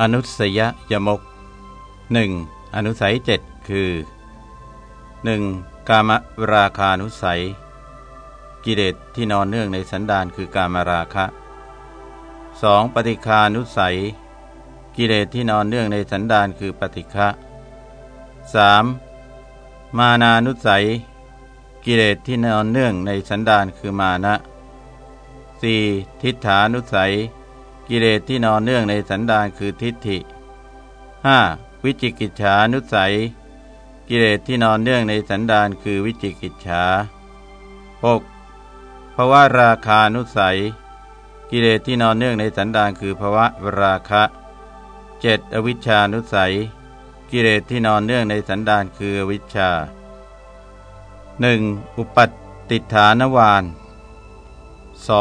อนุสยยมกหนึ่งอนุสัยเจ็ดคือ 1. กามราคานุสัย กิเลสที่นอนเนื่องในสันดานคือกามราคะ 2. ปฏิคานุสัย กิเลสที่นอนเนื่องในสันดานคือปฏิฆะ 3. มานานุสัย กิเลสที่นอนเนื่องในสันดานคือมานะ 4. ทิฏฐานุสัย กิเลสที่นอนเนื่องในสันดานคือทิฏฐิ 5. วิจิกิจฉานุสัย กิเลสที่นอนเนื่องในสันดานคือวิจิกิจฉา 6. ภาวะราคานุสัย กิเลสที่นอนเนื่องในสันดานคือภาวะราคะ 7. อวิชชานุสัย กิเลสที่นอนเนื่องในสันดานคืออวิชชา 1. อุปัตติฐานวาน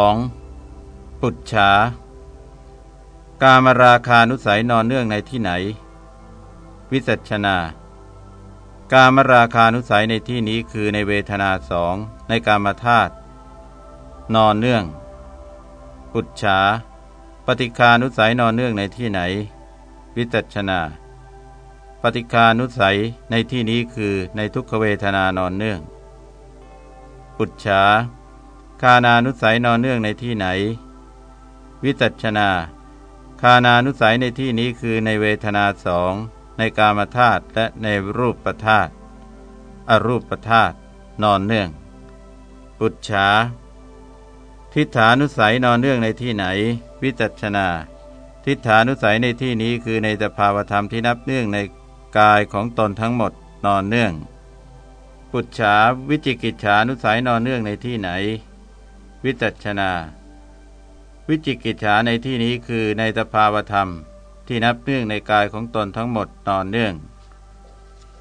2. ปุจฉา กามราคานุสัยนอนเนื่องในที่ไหน วิสัชนา กามราคานุสัยในที่นี้คือในเวทนาสองในกามธาตุนอนเนื่อง ปุจฉา ปฏิคานุสัยนอนเนื่องในที่ไหน วิจัชนา ปฏิคานุสัยในที่นี้คือในทุกขเวทนานอนเนื่อง ปุจฉา คานานุสัยนอนเนื่องในที่ไหน วิจัชนา คานานุสัยในที่นี้คือในเวทนาสองในกามธาตุและในรูปประธาตุอรูปประธาตุนอนเนื่อง ปุจฉาทิฏฐานุสัยนอนเนื่องในที่ไหน วิจัชนา ทิฏฐานุสัยในที่นี้คือในสภาวธรรมที่นับเนื่องในกายของตนทั้งหมดนอนเนื่อง ปุจฉาวิจิกิจฉานุสัยนอนเนื่องในที่ไหน วิจัชนา วิจิกิจฉาในที่นี้คือในสภาวธรรม ที่นับเนื่องในกายของตนทั้งหมดนอนเนื่อง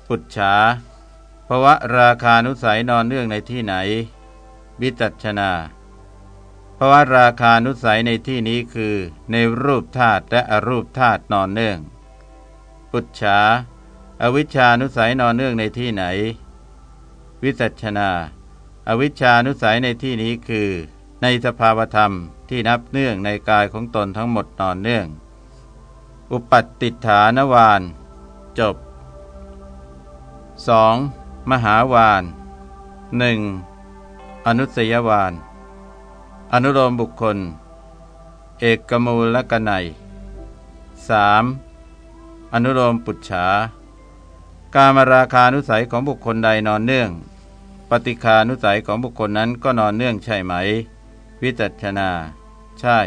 ปุจฉาภวะราคานุสัยนอนเนื่องในที่ไหน วิจัชนาภวะราคานุสัยในที่นี้คือ ในรูปธาตุและอรูปธาตุนอนเนื่อง ปุจฉาอวิชานุสัยนอนเนื่องในที่ไหน วิจัชนา อวิชานุสัยในที่นี้คือ ในสภาวธรรมที่นับเนื่องในกายของตนทั้งหมดนอนเนื่อง อุปัตติฐานวาน จบ 2. มหาวาน 1. อนุสยวาน อนุโลมบุคคล เอกมูลกนัย 3. อนุโลมปุจฉาการมราคานุสัยของบุคคลใดนอนเนื่อง ปฏิคานุสัยของบุคคลนั้นก็นอนเนื่องใช่ไหม วิจัชนา ใช่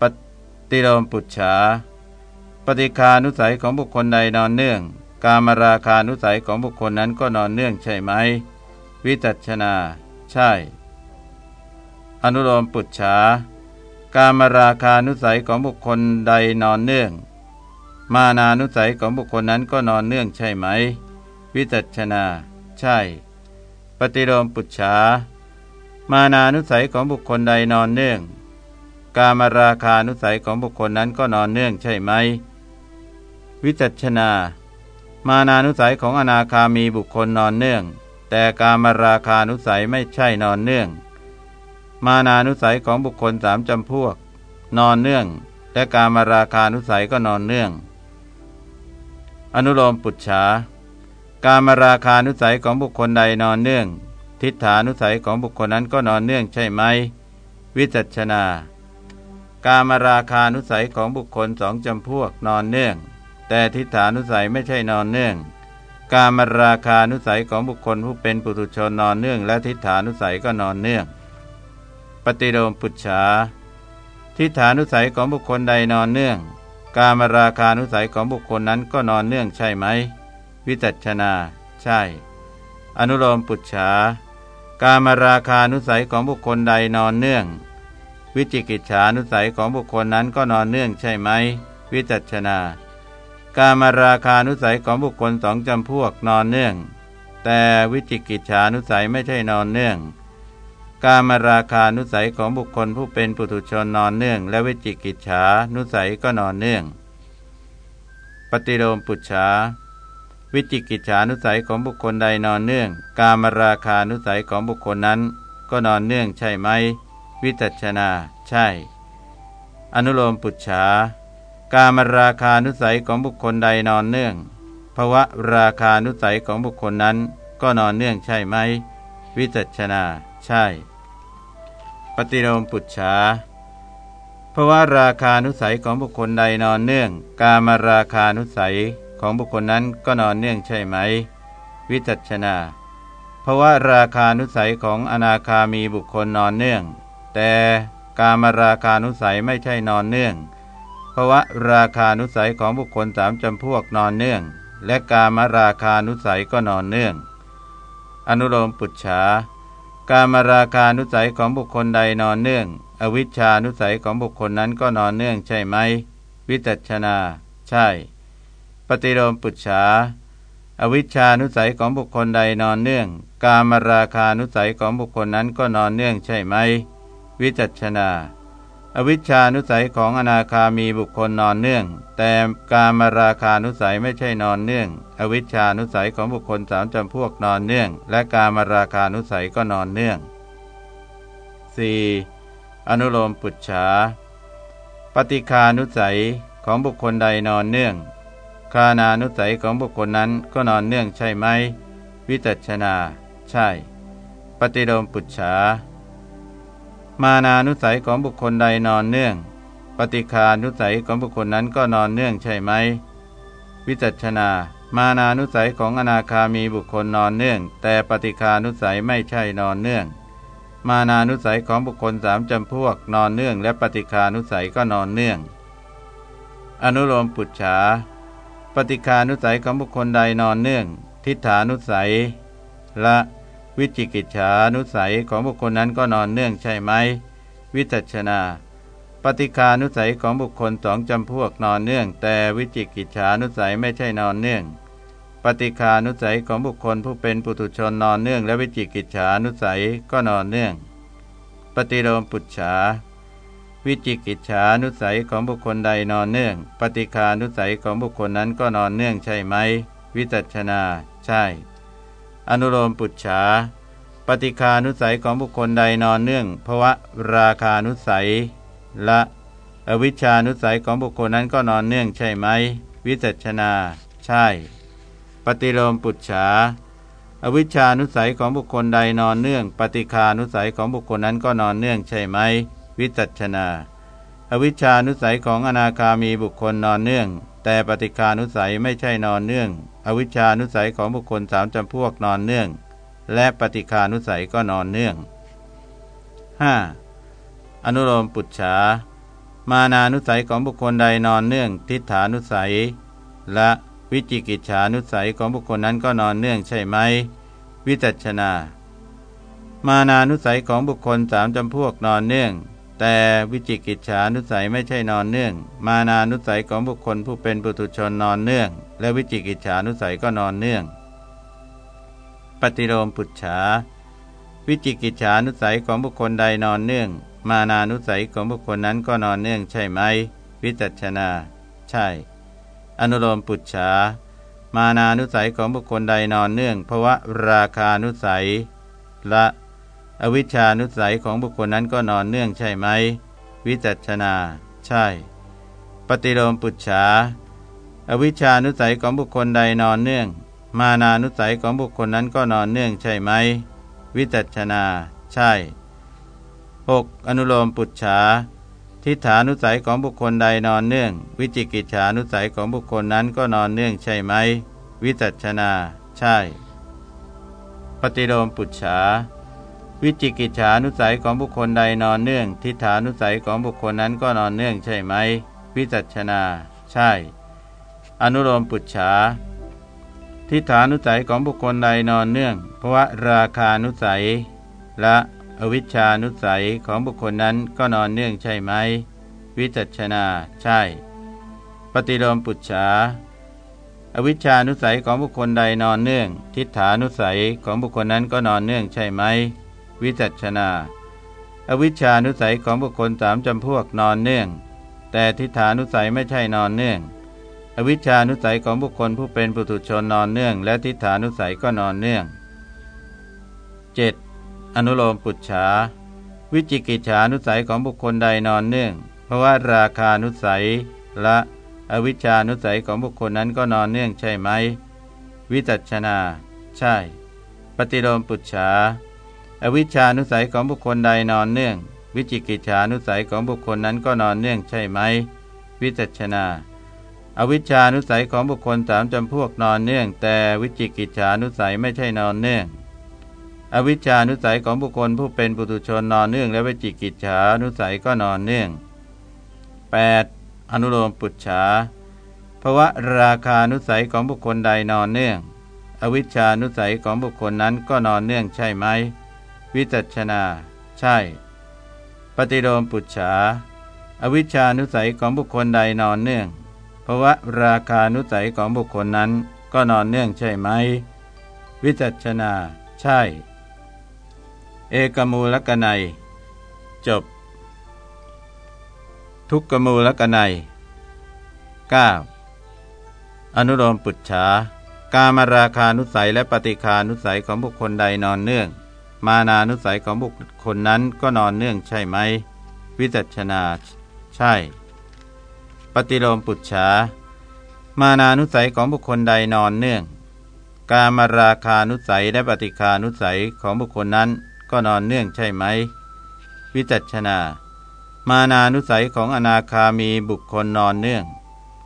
ปฏิโลมปุจฉา ปฏิคานุสัยของบุคคลใดนอนเนื่อง กามราคานุสัยของบุคคลนั้นก็นอนเนื่องใช่ไหม วิจัชนา ใช่ อนุโลมปุจฉา กามราคานุสัยของบุคคลใดนอนเนื่อง มานานุสัยของบุคคลนั้นก็นอนเนื่องใช่ไหม วิจัชนา ใช่ ปฏิโลมปุจฉา มานานุสัยของบุคคลใดนอนเนื่อง กามราคานุสัยของบุคคลนั้นก็นอนเนื่องใช่ไหม วิจัชนา มานานุสัยของอนาคามีบุคคลนอนเนื่อง แต่กามราคานุสัยไม่ใช่นอนเนื่อง มานานุสัยของบุคคลสามจำพวก นอนเนื่อง และกามราคานุสัยก็นอนเนื่อง อนุโลมปุจฉากามราคานุสัยของบุคคลใดนอนเนื่อง ทิฏฐานุสัยของบุคคลนั้นก็นอนเนื่องใช่ไหม วิจัชนา การมาราคานุสัยของบุคคลสองจำพวกนอนเนื่อง แต่ทิฏฐานุสัยไม่ใช่นอนเนื่อง การมาราคานุสัยของบุคคลผู้เป็นปุถุชนนอนเนื่อง และทิฏฐานุสัยก็นอนเนื่อง ปฏิโลมปุจฉาทิฏฐานุสัยของบุคคลใดนอนเนื่อง การมาราคานุสัยของบุคคลนั้นก็นอนเนื่องใช่ไหม วิจัชนา ใช่ อนุโลมปุจฉา การมาราคานุสัยของบุคคลใดนอนเนื่อง วิจิกิจฉานุสัยของบุคคลนั้นก็นอนเนื่องใช่ไหม วิจัชนา การมาราคานุสัยของบุคคลสองจำพวกนอนเนื่อง แต่วิจิกิจฉานุสัยไม่ใช่นอนเนื่อง การมาราคานุสัยของบุคคลผู้เป็นปุถุชนนอนเนื่อง และวิจิกิจฉานุสัยก็นอนเนื่อง ปฏิโลมปุจฉา วิจิกิจฉานุสัยของบุคคลใดนอนเนื่อง กามราคานุสัยของบุคคลนั้น ก็นอนเนื่องใช่ไหม วิจัชนา ใช่ อนุโลมปุจฉาการมราคานุสัยของบุคคลใดนอนเนื่องภวะราคานุสัยของบุคคลนั้น ก็นอนเนื่องใช่ไหม วิจัชนา ใช่ ปฏิโลมปุจฉาภวะราคานุสัยของบุคคลใดนอนเนื่อง กามราคานุสัย ของบุคคลนั้นก็นอนเนื่องใช่ไหม วิจัชนาภวะราคานุสัยของอนาคามีบุคคลนอนเนื่อง แต่กามราคานุสัยไม่ใช่นอนเนื่องภวะราคานุสัยของบุคคลสามจำพวกนอนเนื่อง และกามราคานุสัยก็นอนเนื่อง อนุโลมปุจฉากามราคานุสัยของบุคคลใดนอนเนื่อง อวิชชานุสัยของบุคคลนั้นก็นอนเนื่องใช่ไหม วิจัชนา ใช่ ฏิโลมปุจฉาอวิชชานุสัยของบุคคลใดนอนเนื่อง กามราคานุสัยของบุคคลนั้นก็นอนเนื่องใช่ไหม วิจัชนา อวิชชานุสัยของอนาคามีบุคคลนอนเนื่อง แต่การมาราคานุสัยไม่ใช่นอนเนื่อง อวิชชานุสัยของบุคคลสามจำพวกนอนเนื่อง และการมาราคานุสัยก็นอนเนื่อง 4. อนุโลมปุจฉาปฏิคานุสัยของบุคคลใดนอนเนื่อง คานานุสัยของบุคคลนั้นก็นอนเนื่องใช่ไหม วิจัชนา ใช่ ปฏิโลมปุจฉา มานานุสัยของบุคคลใดนอนเนื่อง ปฏิคานุสัยของบุคคลนั้นก็นอนเนื่องใช่ไหม วิจัชนา มานานุสัยของอนาคามีบุคคลนอนเนื่อง แต่ปฏิคานุสัยไม่ใช่นอนเนื่อง มานานุสัยของบุคคลสามจำพวกนอนเนื่อง และปฏิคานุสัยก็นอนเนื่อง อนุโลมปุจฉา ปฏิคานุสัยของบุคคลใดนอนเนื่อง ทิฏฐานุสัย ละวิจิกิจฉานุสัยของบุคคลนั้นก็นอนเนื่องใช่ไหม วิจัชนา ปฏิคานุสัยของบุคคลสองจำพวกนอนเนื่อง แต่วิจิกิจฉานุสัยไม่ใช่นอนเนื่อง ปฏิคานุสัยของบุคคลผู้เป็นปุถุชนนอนเนื่อง และวิจิกิจฉานุสัยก็นอนเนื่อง ปฏิโลมปุจฉา วิจิกิจฉานุสัยของบุคคลใดนอนเนื่อง ปฏิคานุสัยของบุคคลนั้นก็นอนเนื่องใช่ไหม วิจัชนา ใช่ อนุโลมปุจฉา ปฏิคานุสัยของบุคคลใดนอนเนื่องภวะราคานุสัย ละ อวิชานุสัยของบุคคลนั้นก็นอนเนื่องใช่ไหม วิจัชนา ใช่ ปฏิโลมปุจฉา อวิชานุสัยของบุคคลใดนอนเนื่อง ปฏิคานุสัยของบุคคลนั้นก็นอนเนื่องใช่ไหม วิจัชนา อวิชานุสัยของอนาคามีบุคคลนอนเนื่อง แต่ปฏิคานุสัยไม่ใช่นอนเนื่อง อวิชานุสัยของบุคคลสามจำพวกนอนเนื่อง และปฏิคานุสัยก็นอนเนื่อง 5. อนุโลมปุจฉามานานุสัยของบุคคลใดนอนเนื่อง ทิฏฐานุสัย และวิจิกิจฉานุสัยของบุคคลนั้นก็นอนเนื่องใช่ไหม วิจัชนา มานานุสัยของบุคคลสามจำพวกนอนเนื่อง แต่วิจิกิจฉานุสัยไม่ใช่นอนเนื่อง มานานุสัยของบุคคลผู้เป็นปุถุชนนอนเนื่อง และวิจิกิจฉานุสัยก็นอนเนื่อง ปฏิโลมปุจฉาวิจิกิจฉานุสัยของบุคคลใดนอนเนื่อง มานานุสัยของบุคคลนั้นก็นอนเนื่องใช่ไหม วิจัชนา ใช่ อนุโลมปุจฉามานานุสัยของบุคคลใดนอนเนื่องเพราะว่าราคานุสัย ละ อวิชานุสัยของบุคคลนั้นก็นอนเนื่องใช่ไหม วิจัชนา ใช่ ปฏิโลมปุจฉา อวิชานุสัยของบุคคลใดนอนเนื่อง มานานุสัยของบุคคลนั้นก็นอนเนื่องใช่ไหม วิจัชนา ใช่ 6. อนุโลมปุจฉา ทิฏฐานุสัยของบุคคลใดนอนเนื่อง วิจิกิจฉานุสัยของบุคคลนั้นก็นอนเนื่องใช่ไหม วิจัชนา ใช่ ปฏิโลมปุจฉา วิจิกิจฉานุสัยของบุคคลใดนอนเนื่อง ทิฏฐานุสัยของบุคคลนั้นก็นอนเนื่องใช่ไหม วิจัชนา ใช่ อนุโลมปุจฉาทิฏฐานุสัยของบุคคลใดนอนเนื่อง เพราะว่าราคานุสัย และอวิชานุสัยของบุคคลนั้นก็นอนเนื่องใช่ไหม วิจัชนา ใช่ ปฏิโลมปุจฉาอวิชานุสัยของบุคคลใดนอนเนื่อง ทิฏฐานุสัยของบุคคลนั้นก็นอนเนื่องใช่ไหม วิจัชนา อวิชานุสัยของบุคคลสามจำพวกนอนเนื่อง แต่ทิฏฐานุสัยไม่ใช่นอนเนื่อง อวิชานุสัยของบุคคลผู้เป็นปุถุชนนอนเนื่อง และทิฏฐานุสัยก็นอนเนื่อง 7. อนุโลมปุจฉาวิจิกิจฉานุสัยของบุคคลใดนอนเนื่อง เพราะว่าราคานุสัยและอวิชชานุสัยของบุคคลนั้นก็นอนเนื่องใช่ไหม วิจัชนา ใช่ ปฏิโลมปุจฉา อวิชชานุสัยของบุคคลใดนอนเนื่อง วิจิกิจฉานุสัยของบุคคลนั้นก็นอนเนื่องใช่ไหม วิจัชนา อวิชชานุสัยของบุคคลสามจำพวกนอนเนื่อง แต่วิจิกิจฉานุสัยไม่ใช่นอนเนื่อง อวิชชานุสัยของบุคคลผู้เป็นปุถุชนนอนเนื่อง และวิจิกิจฉานุสัยก็นอนเนื่อง 8. อนุโลมปุจฉาภาวะราคานุสัยของบุคคลใดนอนเนื่อง อวิชชานุสัยของบุคคลนั้นก็นอนเนื่องใช่ไหม วิจัชนา ใช่ ปฏิโลมปุจฉา อวิชานุสัยของบุคคลใดนอนเนื่องภาวะราคานุสัยของบุคคลนั้นก็นอนเนื่องใช่ไหม วิจัชนา ใช่ เอกมูลกนัย จบ ทุกกมูลกนัย 9. อนุโลมปุจฉากามราคานุสัยและปฏิคานุสัยของบุคคลใดนอนเนื่อง มานานุสัยของบุคคลนั้นก็นอนเนื่องใช่ไหม วิจัชนา ใช่ ปฏิโลมปุจฉา มานานุสัยของบุคคลใดนอนเนื่อง กามราคานุสัยและปฏิคานุสัยของบุคคลนั้นก็นอนเนื่องใช่ไหม วิจัชนา มานานุสัยของอนาคามีบุคคลนอนเนื่อง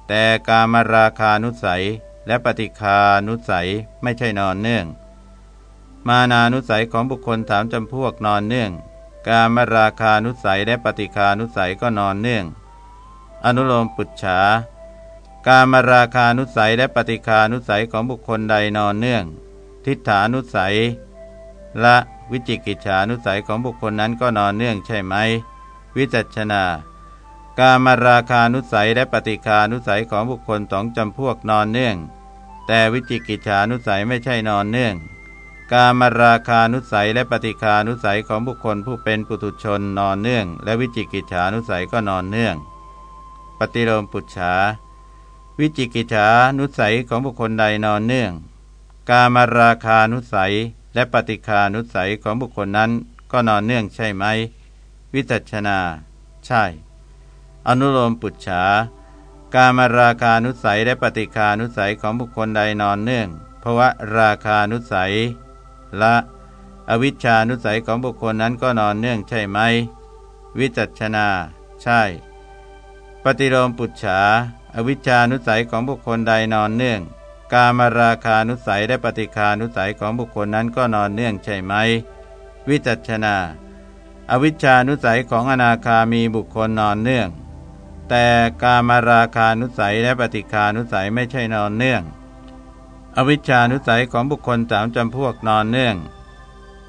แต่กามราคานุสัยและปฏิคานุสัยไม่ใช่นอนเนื่อง มานานุสัยของบุคคลสามจำพวกนอนเนื่อง กามราคานุสัยและปฏิคานุสัยก็นอนเนื่อง อนุโลมปุจฉากามราคานุสัยและปฏิคานุสัยของบุคคลใดนอนเนื่อง ทิฏฐานุสัย และวิจิกิจฉานุสัยของบุคคลนั้นก็นอนเนื่องใช่ไหม วิจัชนากามราคานุสัยและปฏิคานุสัยของบุคคลสองจำพวกนอนเนื่อง แต่วิจิกิจฉานุสัยไม่ใช่นอนเนื่อง กามราคานุสัยและปฏิคานุสัยของบุคคลผู้เป็นปุถุชนนอนเนื่อง และวิจิกิจฉานุสัยก็นอนเนื่อง ปฏิโลมปุจฉาวิจิกิจฉานุสัยของบุคคลใดนอนเนื่อง กามราคานุสัยและปฏิคานุสัยของบุคคลนั้นก็นอนเนื่องใช่ไหม วิจัชนา ใช่ อนุโลมปุจฉาการมาราคานุสัยและปฏิคานุสัยของบุคคลใดนอนเนื่องเพราะว่าราคานุสัย ละ อวิชชานุสัยของบุคคลนั้นก็นอนเนื่องใช่ไหม วิจัชนา ใช่ ปฏิโลมปุจฉา อวิชชานุสัยของบุคคลใดนอนเนื่อง กามราคานุสัยและปฏิคานุสัยของบุคคลนั้นก็นอนเนื่องใช่ไหม วิจัชนา อวิชชานุสัยของอนาคามีบุคคลนอนเนื่อง แต่กามราคานุสัยและปฏิคานุสัยไม่ใช่นอนเนื่อง อวิชานุสัยของบุคคลสามจำพวกนอนเนื่อง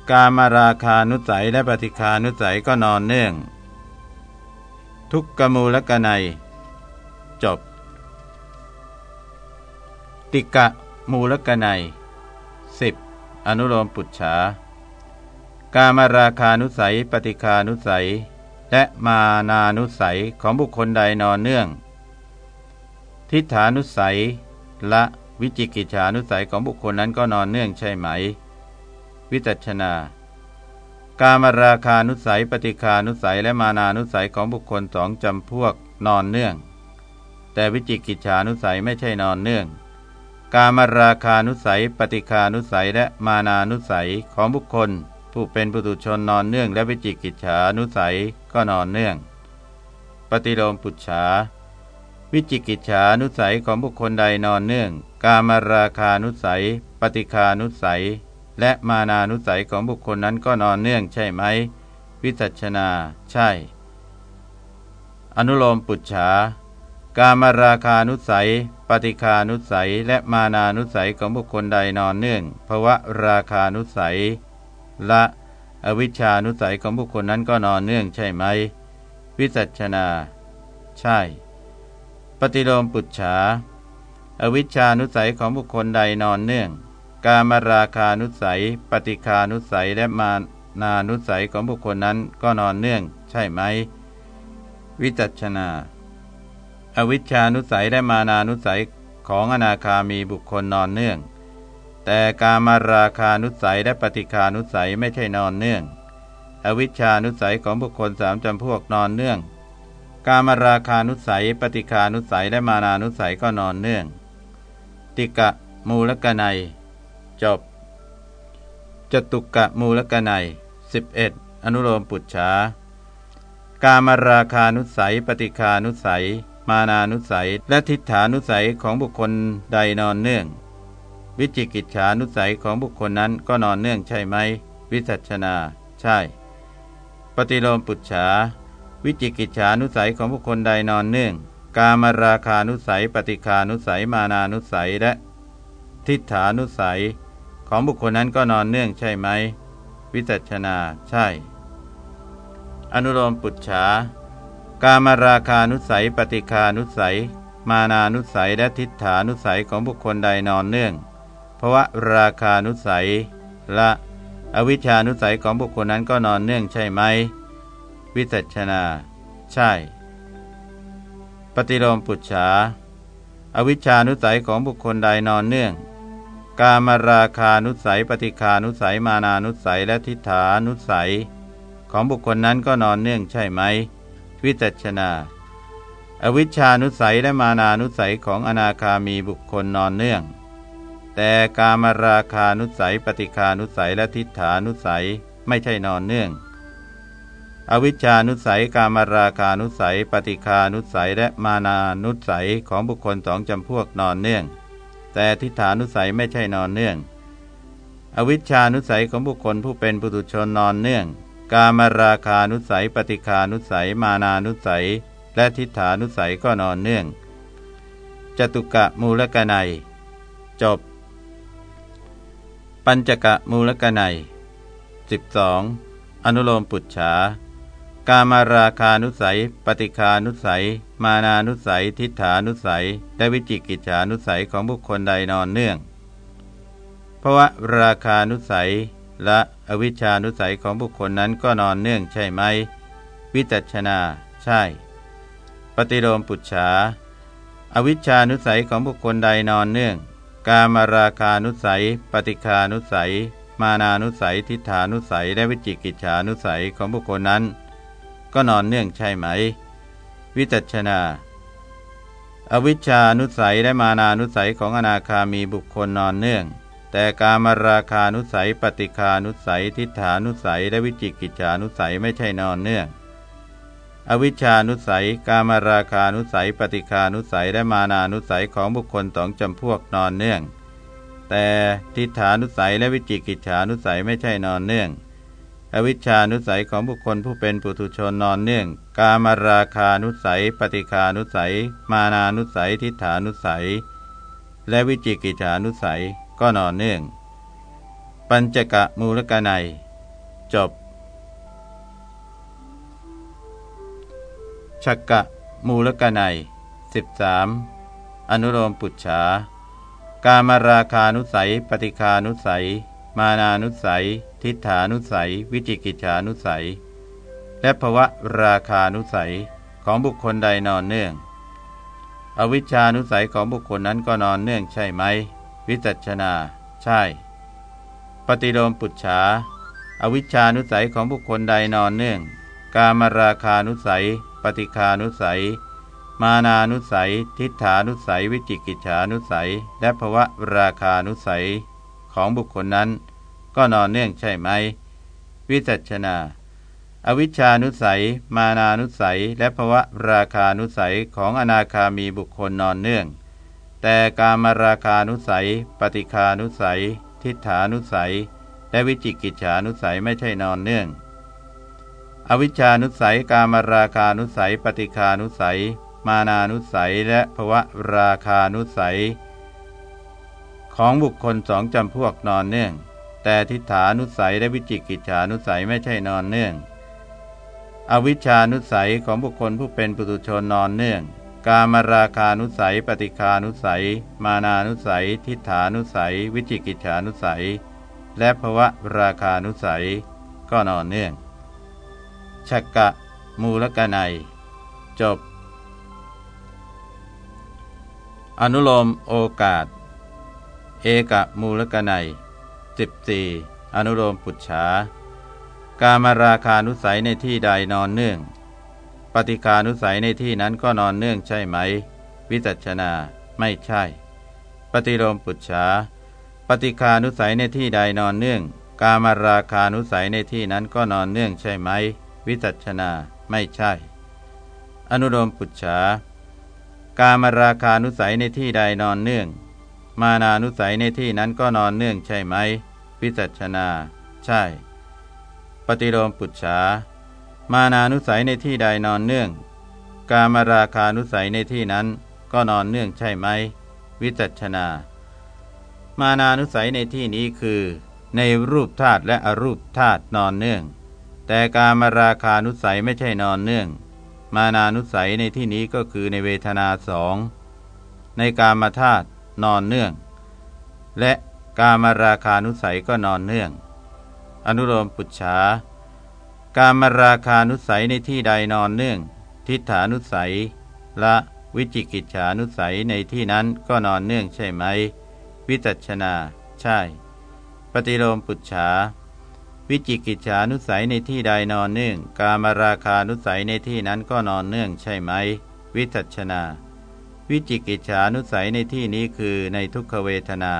กามาราคานุสัยและปฏิคานุสัยก็นอนเนื่อง ทุกกมูลกนัย จบ ติกะมูลกนัย 10. อนุโลมปุจฉากามาราคานุสัย ปฏิคานุสัย และมานานุสัยของบุคคลใดนอนเนื่อง ทิฏฐานุสัยและ วิจิกิจฉานุสัยของบุคคลนั้นก็นอนเนื่องใช่ไหม วิจัชนา กามราคานุสัย ปฏิคานุสัยและมานานุสัยของบุคคลสองจำพวกนอนเนื่อง แต่วิจิกิจฉานุสัยไม่ใช่นอนเนื่อง กามราคานุสัย ปฏิคานุสัยและมานานุสัยของบุคคล ผู้เป็นปุถุชนนอนเนื่อง และวิจิกิจฉานุสัยก็นอนเนื่อง ปฏิโลมปุจฉา วิจิกิจฉานุสัยของบุคคลใดนอนเนื่อง กามราคานุสัย ปฏิคานุสัย และมานานุสัยของบุคคลนั้นก็นอนเนื่องใช่ไหม วิจัชนา ใช่ อนุโลมปุจฉากามราคานุสัย ปฏิคานุสัย และมานานุสัยของบุคคลใดนอนเนื่องภวะราคานุสัย ละอวิชานุสัยของบุคคลนั้นก็นอนเนื่องใช่ไหม วิสัชนา ใช่ ปฏิโลมปุจฉา อวิชานุสัยของบุคคลใดนอนเนื่อง กามราคานุสัย ปฏิคานุสัยและมานานุสัยของบุคคลนั้นก็นอนเนื่อง ใช่ไหม วิจัชนา อวิชานุสัยและมานานุสัยของอนาคามีบุคคลนอนเนื่อง แต่กามาราคานุสัยและปฏิคานุสัยไม่ใช่นอนเนื่อง อวิชานุสัยของบุคคลสามจำพวกนอนเนื่อง กามราคานุสัย ปฏิคานุสัยและมานานุสัยก็นอนเนื่อง ติกะมูลกนัย จบจตุกะมูลกนัย 11. อนุโลมปุจฉากามราคานุสัย ปฏิคานุสัย มานานุสัย และทิฏฐานุสัยของบุคคลใดนอนเนื่อง วิจิกิจฉานุสัยของบุคคลนั้นก็นอนเนื่องใช่ไหม วิจัชนา ใช่ ปฏิโลมปุจฉา วิจิกิจฉานุสัยของบุคคลใดนอนเนื่อง กามราคานุสัย ปฏิคานุสัย มานานุสัย และทิฏฐานุสัย ของบุคคลนั้นก็นอนเนื่องใช่ไหม วิจัชนาใช่ อนุโลมปุจฉากามราคานุสัย ปฏิคานุสัย มานานุสัย และทิฏฐานุสัยของบุคคลใดนอนเนื่อง เพราะว่าราคานุสัย ละ อวิชานุสัยของบุคคลนั้นก็นอนเนื่องใช่ไหม วิจัชนา ใช่ ปฏิโลมปุจฉา อวิชานุสัยของบุคคลใดนอนเนื่อง กามราคานุสัย ปฏิคานุสัย มานานุสัย และทิฏฐานุสัย ของบุคคลนั้นก็นอนเนื่องใช่ไหม วิจัชนา อวิชานุสัยและมานานุสัยของอนาคามีบุคคลนอนเนื่อง แต่กามราคานุสัย ปฏิคานุสัย และทิฏฐานุสัยไม่ใช่นอนเนื่อง อวิชานุสัย กามราคานุสัย ปฏิคานุสัย และมานานุสัยของบุคคลสองจำพวกนอนเนื่อง แต่ทิฏฐานุสัยไม่ใช่นอนเนื่อง อวิชานุสัยของบุคคลผู้เป็นปุถุชนนอนเนื่อง กามราคานุสัย ปฏิคานุสัย มานานุสัย และทิฏฐานุสัยก็นอนเนื่อง จตุกะมูลกนัย จบ ปัญจกะมูลกนัย 12. อนุโลมปุจฉา กามาราคานุสัย ปฏิคานุสัย มานานุสัย ทิฏฐานุสัย และวิจิกิจฉานุสัยของบุคคลใดนอนเนื่องเพราะว่าราคานุสัย และอวิชานุสัยของบุคคลนั้นก็นอนเนื่องใช่ไหม วิจัชนา ใช่ ปฏิโลมปุจฉา อวิชานุสัยของบุคคลใดนอนเนื่อง กามาราคานุสัย ปฏิคานุสัย มานานุสัย ทิฏฐานุสัย และวิจิกิจฉานุสัยของบุคคลนั้น ก็นอนเนื่องใช่ไหม วิจัชนา อวิชานุสัยและมานานุสัยของอนาคามีบุคคลนอนเนื่อง แต่การมราคานุสัย ปฏิคานุสัย ทิฏฐานุสัย และวิจิกิจานุสัยไม่ใช่นอนเนื่อง อวิชชานุสัย กามราคานุสัย ปฏิคานุสัย และมานานุสัยของบุคคลสองจำพวกนอนเนื่อง แต่ทิฏฐานุสัยและวิจิกิจฉานุสัยไม่ใช่นอนเนื่อง อวิชชานุสัยของบุคคลผู้เป็นปุถุชนนอนเนื่อง กามราคานุสัย ปฏิคานุสัย มานานุสัย ทิฏฐานุสัย และวิจิกิจานุสัยก็นอนเนื่อง ปัญจกะมูลกนัย จบชักกะมูลกนัย13 อนุโลมปุจฉากามราคานุสัย ปฏิคานุสัย มานานุสัย ทิฏฐานุสัย วิจิกิจฉานุสัย และภวะราคานุสัยของบุคคลใดนอนเนื่อง อวิชานุสัยของบุคคลนั้นก็นอนเนื่องใช่ไหม วิจัชนา ใช่ ปฏิโลมปุจฉา อวิชานุสัยของบุคคลใดนอนเนื่อง กามราคานุสัย ปฏิคานุสัย มานานุสัย ทิฏฐานุสัย วิจิกิจฉานุสัย และภวะราคานุสัย ของบุคคลนั้น ก็นอนเนื่องใช่ไหม วิจัชนา อวิชานุสัย มานานุสัย และภวะราคานุสัยของอนาคามีบุคคลนอนเนื่อง แต่การมาราคานุสัย ปฏิคานุสัย ทิฏฐานุสัย และวิจิกิจฉานุสัยไม่ใช่นอนเนื่อง อวิชานุสัย การมาราคานุสัย ปฏิคานุสัย มานานุสัย และภวะราคานุสัย ของบุคคลสองจำพวกนอนเนื่อง แต่ทิฏฐานุสัยและวิจิกิจฉานุสัยไม่ใช่นอนเนื่อง อวิชานุสัยของบุคคลผู้เป็นปุถุชนนอนเนื่อง กามราคานุสัย ปฏิคานุสัย มานานุสัย ทิฏฐานุสัย วิจิกิจฉานุสัย และภวะราคานุสัย ก็นอนเนื่องชักกะ มูลกนัย จบ อนุโลมโอกาส เอกมูลกนัย14อนุโลมปุจฉากามราคานุสัยในที่ใดนอนเนื่อง ปฏิคานุสัยในที่นั้นก็นอนเนื่องใช่ไหม วิจัชนาไม่ใช่ ปฏิโลมปุจฉาปฏิคานุสัยในที่ใดนอนเนื่อง กามราคานุสัยในที่นั้นก็นอนเนื่องใช่ไหม วิจัชนาไม่ใช่ อนุโลมปุจฉากามราคานุสัยในที่ใดนอนเนื่อง มานานุสัยในที่นั้นก็นอนเนื่องใช่ไหม วิจัชนา ใช่ ปฏิโลมปุจฉา มานานุสัยในที่ใดนอนเนื่อง กามราคานุสัยในที่นั้นก็นอนเนื่องใช่ไหม วิจัชนา มานานุสัยในที่นี้คือ ในรูปธาตุและอรูปธาตุนอนเนื่อง แต่กามราคานุสัยไม่ใช่นอนเนื่อง มานานุสัยในที่นี้ก็คือในเวทนาสองในกามธาตุ นอนเนื่อง และกามราคานุสัยก็นอนเนื่อง อนุโลมปุจฉาการมราคานุสัยในที่ใดนอนเนื่อง ทิฏฐานุสัยละวิจิกิจฉานุสัยในที่นั้นก็นอนเนื่องใช่ไหม วิจัชนา ใช่ ปฏิโลมปุจฉา วิจิกิจฉานุสัยในที่ใดนอนเนื่อง กามราคานุสัยในที่นั้นก็นอนเนื่องใช่ไหม วิจัชนา วิจิกิจฉานุสัยในที่นี้คือในทุกขเวทนา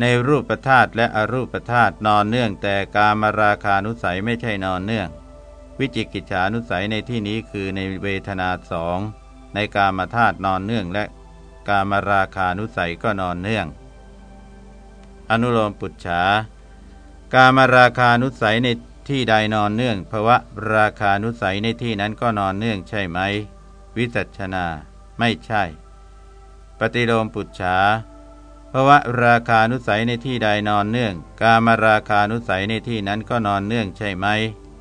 ในรูปธาตุและอรูปธาตุนอนเนื่องแต่กามราคานุสัยไม่ใช่นอนเนื่อง วิจิกิจฉานุสัยในที่นี้คือในเวทนาสองในกามธาตุนอนเนื่องและกามราคานุสัยก็นอนเนื่อง อนุโลมปุจฉากามราคานุสัยในที่ใดนอนเนื่องภาวะราคานุสัยในที่นั้นก็นอนเนื่องใช่ไหม วิจัชนา ไม่ใช่ ปฏิโลมปุจฉาเพราว่าราคานุสัยในที่ใดนอนเนื่อง กามราคานุสัยในที่นั้นก็นอนเนื่องใช่ไหม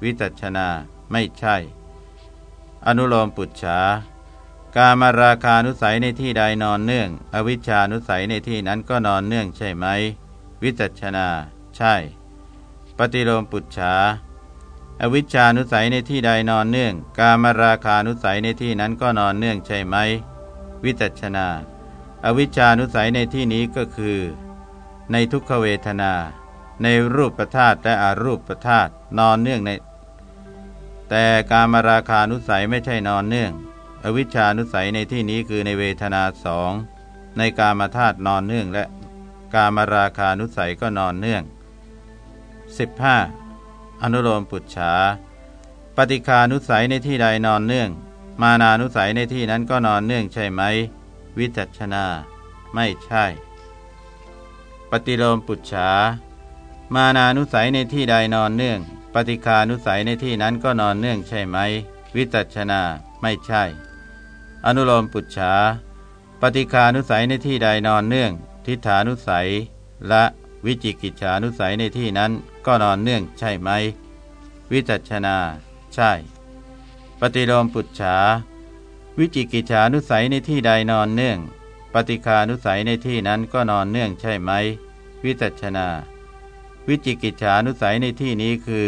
วิจัชนาไม่ใช่ อนุโลมปุจฉากามราคานุสัยในที่ใดนอนเนื่อง อวิชานุสัยในที่นั้นก็นอนเนื่องใช่ไหม วิจัชนา ใช่ ปฏิโลมปุจฉา อวิชานุสัยในที่ใดนอนเนื่อง กามราคานุสัยในที่นั้นก็นอนเนื่องใช่ไหม วิจัชนา อวิชานุสัยในที่นี้ก็คือ ในทุกขเวทนา ในรูปธาตุและอรูปธาตุนอนเนื่องใน แต่การมาราคานุสัยไม่ใช่นอนเนื่อง อวิชานุสัยในที่นี้คือในเวทนาสองในกามาธาตุนอนเนื่องและกามาราคานุสัยก็นอนเนื่อง 15. อนุโลมปุจฉาปฏิคานุสัยในที่ใดนอนเนื่อง มานานุสัยในที่นั้นก็นอนเนื่องใช่ไหม วิจัชนา ไม่ใช่ ปฏิโลมปุจฉามานานุสัยในที่ใดนอนเนื่อง ปฏิคานุสัยในที่นั้นก็นอนเนื่องใช่ไหม วิจัชนา ไม่ใช่ อนุโลมปุจฉาปฏิคานุสัยในที่ใดนอนเนื่อง ทิฏฐานุสัย และวิจิกิจฉานุสัยในที่นั้น ก็นอนเนื่องใช่ไหม วิจัชนา ใช่ ปฏิโลมปุจฉา วิจิกิจฉานุสัยในที่ใดนอนเนื่อง ปฏิคานุสัยในที่นั้นก็นอนเนื่องใช่ไหม วิจัชนา วิจิกิจฉานุสัยในที่นี้คือ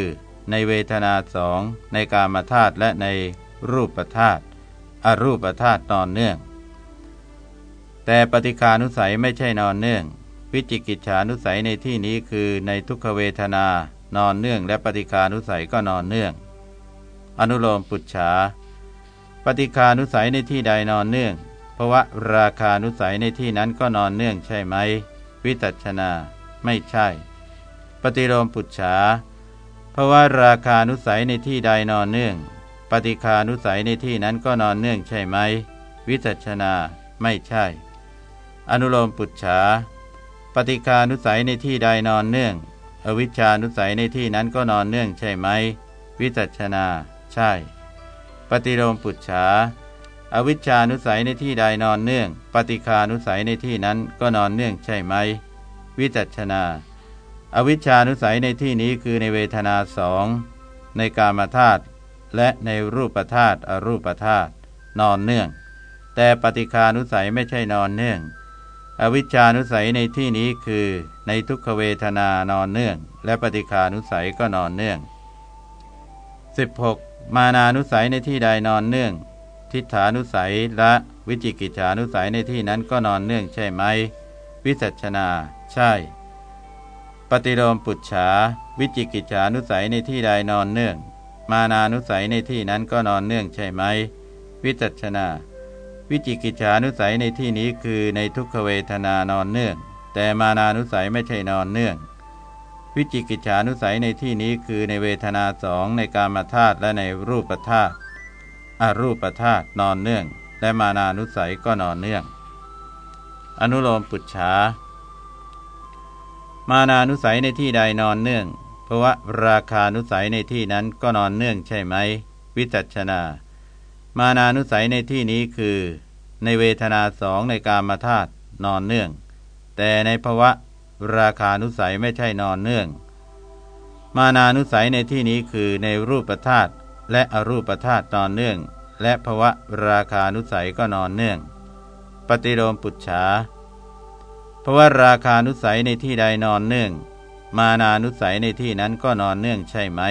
ในเวทนาสองในกามธาตุและในรูปธาตุอรูปธาตุนอนเนื่อง แต่ปฏิคานุสัยไม่ใช่นอนเนื่อง วิจิกิจฉานุสัยในที่นี้คือในทุกขเวทนา นอนเนื่อง และปฏิคานุสัยก็นอนเนื่อง อนุโลมปุจฉา ปฏิคานุสัยในที่ใดนอนเนื่องเพราะว่าราคานุสัยในที่นั้นก็นอนเนื่องใช่ไหม วิตัชนา ไม่ใช่ ปฏิโลมปุจฉาเพราะว่าราคานุสัยในที่ใดนอนเนื่อง ปฏิคานุสัยในที่นั้นก็นอนเนื่องใช่ไหม วิจัชนา ไม่ใช่ อนุโลมปุจฉา ปฏิคานุสัยในที่ใดนอนเนื่อง อวิชานุสัยในที่นั้นก็นอนเนื่องใช่ไหม วิจัชนา ใช่ ปฏิโลมปุจฉา อวิชชานุสัยในที่ใดนอนเนื่อง ปฏิคานุสัยในที่นั้นก็นอนเนื่องใช่ไหม วิจัชนา อวิชชานุสัยในที่นี้คือในเวทนาสองในกามธาตุและในรูปธาตุอรูปธาตุนอนเนื่อง แต่ปฏิคานุสัยไม่ใช่นอนเนื่อง อวิชานุสัยในที่นี้คือ ในทุกขเวทนานอนเนื่อง และปฏิคานุสัยก็นอนเนื่อง 16 มานานุสัยในที่ใดนอนเนื่อง ทิฏฐานุสัยและวิจิกิจฉานุสัยในที่นั้นก็นอนเนื่องใช่ไหม วิสัชนา ใช่ ปฏิโลมปุจฉา วิจิกิจฉานุสัยในที่ใดนอนเนื่อง มานานุสัยในที่นั้นก็นอนเนื่องใช่ไหม วิจัชนา วิจิกิจฉานุสัยในที่นี้คือในทุกขเวทนานอนเนื่อง แต่มานานุสัยไม่ใช่นอนเนื่อง วิจิกิจฉานุสัยในที่นี้คือในเวทนาสองในกามธาตุและในรูปธาตุอรูปธาตุนอนเนื่อง และมานานุสัยก็นอนเนื่อง อนุโลมปุจฉามานานุสัยในที่ใดนอนเนื่อง เพราะว่าราคานุสัยในที่นั้นก็นอนเนื่องใช่ไหม วิจัชนา มานานุสัยในที่นี้คือ ในเวทนาสองในการมาธาตุนอนเนื่อง แต่ในภวะราคานุสัยไม่ใช่นอนเนื่อง มานานุสัยในที่นี้คือในรูปธาตุและอรูปธาตุนอนเนื่อง และภวะราคานุสัยก็นอนเนื่อง ปฏิโลมปุจฉาเพราะว่าราคานุสัยในที่ใดนอนเนื่อง มานานุสัยในที่นั้นก็นอนเนื่องใช่ไหม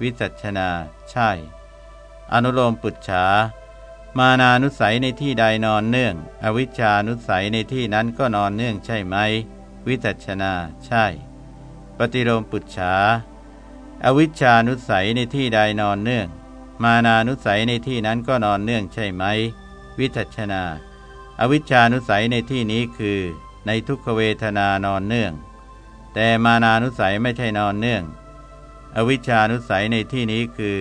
วิจัชนา ใช่ อนุโลมปุจฉา มานานุสัยในที่ใดนอนเนื่อง อวิชานุสัยในที่นั้นก็นอนเนื่องใช่ไหม วิจัชนา ใช่ ปฏิโลมปุจฉา อวิชานุสัยในที่ใดนอนเนื่อง มานานุสัยในที่นั้นก็นอนเนื่องใช่ไหม วิจัชนา อวิชานุสัยในที่นี้คือ ในทุกขเวทนานอนเนื่อง แต่มานานุสัยไม่ใช่นอนเนื่อง อวิชานุสัยในที่นี้คือ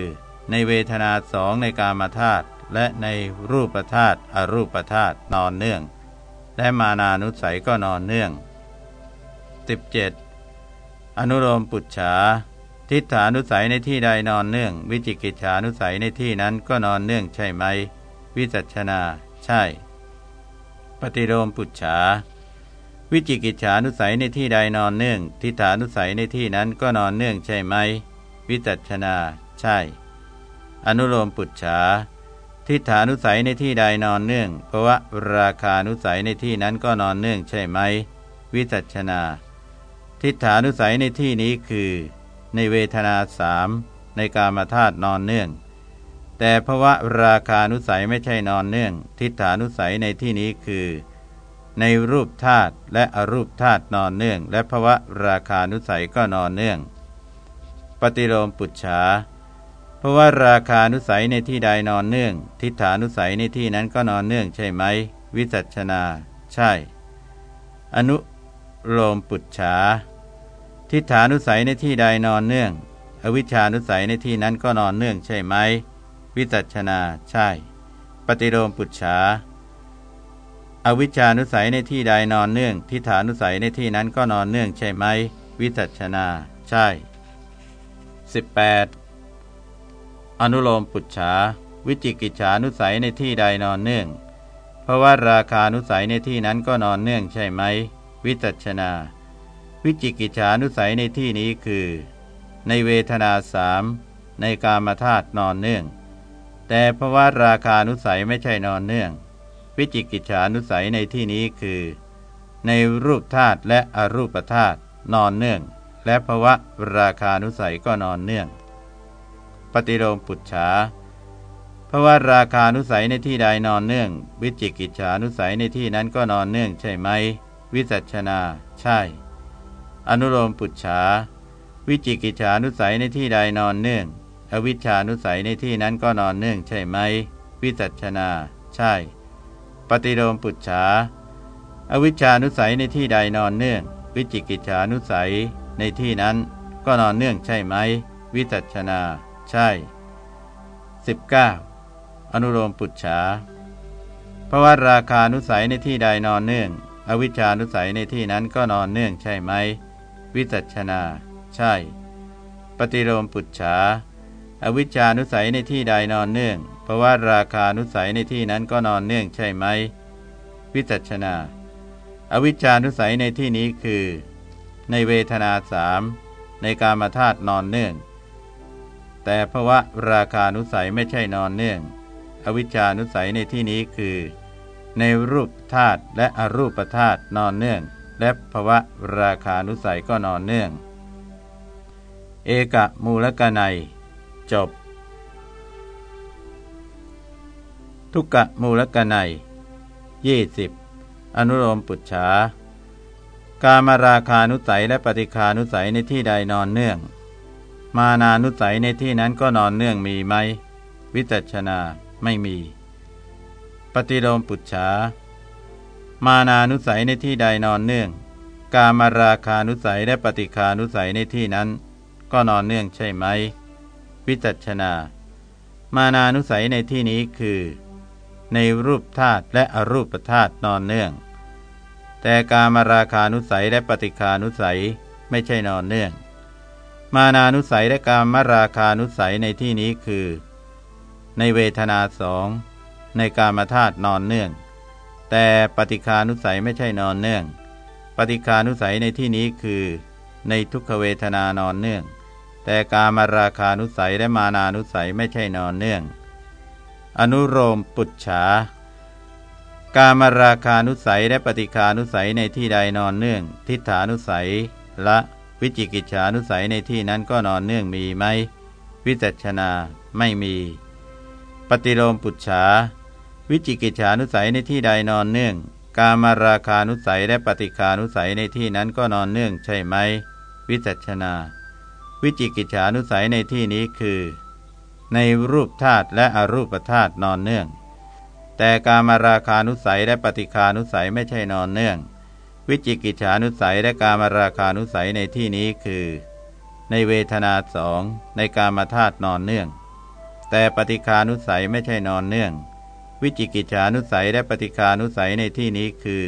ในเวทนาสองในกามธาตุ และในรูปธาตุอรูปธาตุนอนเนื่อง และมานานุสัยก็นอนเนื่อง 17. อนุโลมปุจฉาทิฏฐานุสัยในที่ใดนอนเนื่อง วิจิกิจฉานุสัยในที่นั้นก็นอนเนื่องใช่ไหม วิจัชนาใช่ ปฏิโลมปุจฉาวิจิกิจฉานุสัยในที่ใดนอนเนื่อง ทิฏฐานุสัยในที่นั้นก็นอนเนื่องใช่ไหม วิจัชนาใช่ อนุโลมปุจฉา ทิฏฐานุสัยในที่ใดนอนเนื่องเพราะว่าราคานุสัยในที่นั้นก็นอนเนื่องใช่ไหม วิจัชนา ทิฏฐานุสัยในที่นี้คือ ในเวทนาสามในกามธาตุนอนเนื่อง แต่เพราะว่าราคานุสัยไม่ใช่นอนเนื่อง ทิฏฐานุสัยในที่นี้คือ ในรูปธาตุและอรูปธาตุนอนเนื่อง และภวะราคานุสัยก็นอนเนื่อง ปฏิโลมปุจฉา เพราะว่าราคานุสัยในที่ใดนอนเนื่อง ทิฏฐานุสัยในที่นั้นก็นอนเนื่องใช่ไหม วิจัชนา ใช่ อนุโลมปุจฉา ทิฏฐานุสัยในที่ใดนอนเนื่อง อวิชานุสัยในที่นั้นก็นอนเนื่องใช่ไหม วิจัชนา ใช่ ปฏิโลมปุจฉา อวิชานุสัยในที่ใดนอนเนื่อง ทิฏฐานุสัยในที่นั้นก็นอนเนื่องใช่ไหม วิจัชนา ใช่ 18. อนุโลมปุจฉาวิจิกิจฉานุสัยในที่ใดนอนเนื่อง เพราะว่าราคานุสัยในที่นั้นก็นอนเนื่องใช่ไหม วิจัชนา วิจิกิจฉานุสัยในที่นี้คือ ในเวทนาสามในกามธาตุนอนเนื่อง แต่เพราะว่าราคานุสัยไม่ใช่นอนเนื่อง วิจิกิจฉานุสัยในที่นี้คือ ในรูปธาตุและอรูปธาตุนอนเนื่อง และภาวะราคานุสัยก็นอนเนื่อง ปฏิโลมปุจฉาเพราะว่าราคานุสัยในที่ใดนอนเนื่อง วิจิกิจฉานุสัยในที่นั้นก็นอนเนื่องใช่ไหม วิจัชนา ใช่ อนุโลมปุจฉาวิจิกิจฉานุสัยในที่ใดนอนเนื่อง อวิชานุสัยในที่นั้นก็นอนเนื่องใช่ไหม วิจัชนา ใช่ ปฏิโลมปุจฉาอวิชานุสัยในที่ใดนอนเนื่อง วิจิกิจฉานุสัยในที่นั้นก็นอนเนื่องใช่ไหม วิจัชนา ใช่ 19. อนุโลมปุจฉาเพราะว่าราคานุสัยในที่ใดนอนเนื่อง อวิชานุสัยในที่นั้นก็นอนเนื่องใช่ไหม วิจัชนา ใช่ ปฏิโลมปุจฉาอวิชานุสัยในที่ใดนอนเนื่อง เพราะว่าราคานุสัยในที่นั้นก็นอนเนื่องใช่ไหม วิจัชนา อวิชานุสัยในที่นี้คือ ในเวทนาสามในกามธาตุนอนเนื่อง แต่เพราะว่าราคานุสัยไม่ใช่นอนเนื่อง อวิชานุสัยในที่นี้คือ ในรูปธาตุและอรูปธาตุนอนเนื่อง และภาวะราคานุสัยก็นอนเนื่อง เอกมูลกนัย จบ ทุกกะมูลกนัยยี่สิบอนุโลมปุจฉากามาราคานุสัยและปฏิคานุสัยในที่ใดนอนเนื่อง มานานุสัยในที่นั้นก็นอนเนื่องมีไหม วิจัชนาไม่มี ปฏิโลมปุจฉา มานานุสัยในที่ใดนอนเนื่อง กามราคานุสัยและปฏิคานุสัยในที่นั้น ก็นอนเนื่องใช่ไหม วิจัชนา มานานุสัยในที่นี้คือ ในรูปธาตุและอรูปธาตุนอนเนื่อง แต่กามราคานุสัยและปฏิคานุสัยไม่ใช่นอนเนื่อง มานานุสัยและการมราคานุสัยในที่นี้คือ ในเวทนาสองในการมาธาตุนอนเนื่อง แต่ปฏิคานุสัยไม่ใช่นอนเนื่อง ปฏิคานุสัยในที่นี้คือ ในทุกขเวทนานอนเนื่อง แต่การมาราคานุสัยและมานานุสัยไม่ใช่นอนเนื่อง อนุโรมปุจฉาการมราคานุสัยและปฏิคานุสัยในที่ใดนอนเนื่อง ทิฏฐานุสัยละ วิจิกิจฉานุสัยในที่นั้นก็นอนเนื่องมีไหม วิจัชนาไม่มี ปฏิโลมปุจฉา วิจิกิจฉานุสัยในที่ใดนอนเนื่อง กามาราคานุสัยและปฏิคานุสัยในที่นั้นก็นอนเนื่องใช่ไหม วิจัชนา วิจิกิจฉานุสัยในที่นี้คือ ในรูปธาตุและอรูปธาตุนอนเนื่อง แต่กามาราคานุสัยและปฏิคานุสัยไม่ใช่นอนเนื่อง วิจิกิจฉานุสัยและการมาราคานุสัยในที่นี้คือ ในเวทนาสองในการมาธาตุนอนเนื่อง แต่ปฏิคานุสัยไม่ใช่นอนเนื่อง วิจิกิจฉานุสัยและปฏิคานุสัยในที่นี้คือ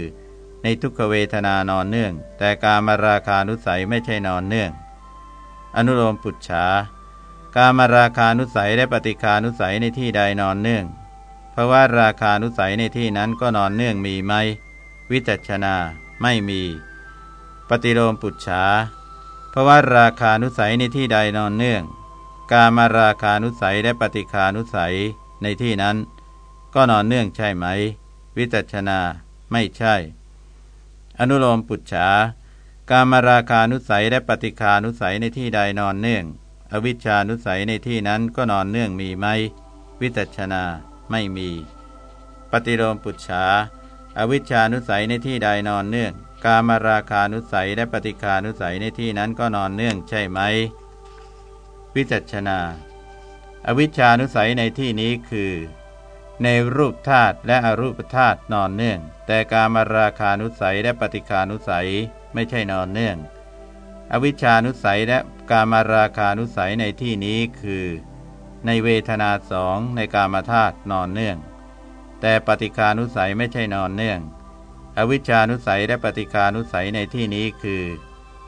ในทุกขเวทนานอนเนื่อง แต่การมาราคานุสัยไม่ใช่นอนเนื่อง อนุโลมปุจฉาการมาราคานุสัยและปฏิคานุสัยในที่ใดนอนเนื่อง เพราะว่าราคานุสัยในที่นั้นก็นอนเนื่องมีไหมวิจัชนา ไม่มี ปฏิโลมปุจฉาเพราะว่าราคานุสัยในที่ใดนอนเนื่อง การมาราคานุสัยและปฏิคานุสัยในที่นั้น ก็นอนเนื่องใช่ไหม วิจัชนาไม่ใช่ อนุโลมปุจฉาการมาราคานุสัยและปฏิคานุสัยในที่ใดนอนเนื่อง อวิชานุสัยในที่นั้นก็นอนเนื่องมีไหม วิจัชนาไม่มี ปฏิโลมปุจฉา อวิชานุสัยในที่ใดนอนเนื่อง กามาราคานุสัยและปฏิคานุสัยในที่นั้นก็นอนเนื่องใช่ไหม วิจัชนา อวิชานุสัยในที่นี้คือ ในรูปธาตุและอรูปธาตุนอนเนื่อง แต่การมาราคานุสัยและปฏิคานุสัยไม่ใช่นอนเนื่อง อวิชานุสัยและการมาราคานุสัยในที่นี้คือ ในเวทนาสองในกามธาตุนอนเนื่อง แต่ปฏิคานุสัยไม่ใช่นอนเนื่อง อวิชานุสัยและปฏิคานุสัยในที่นี้คือ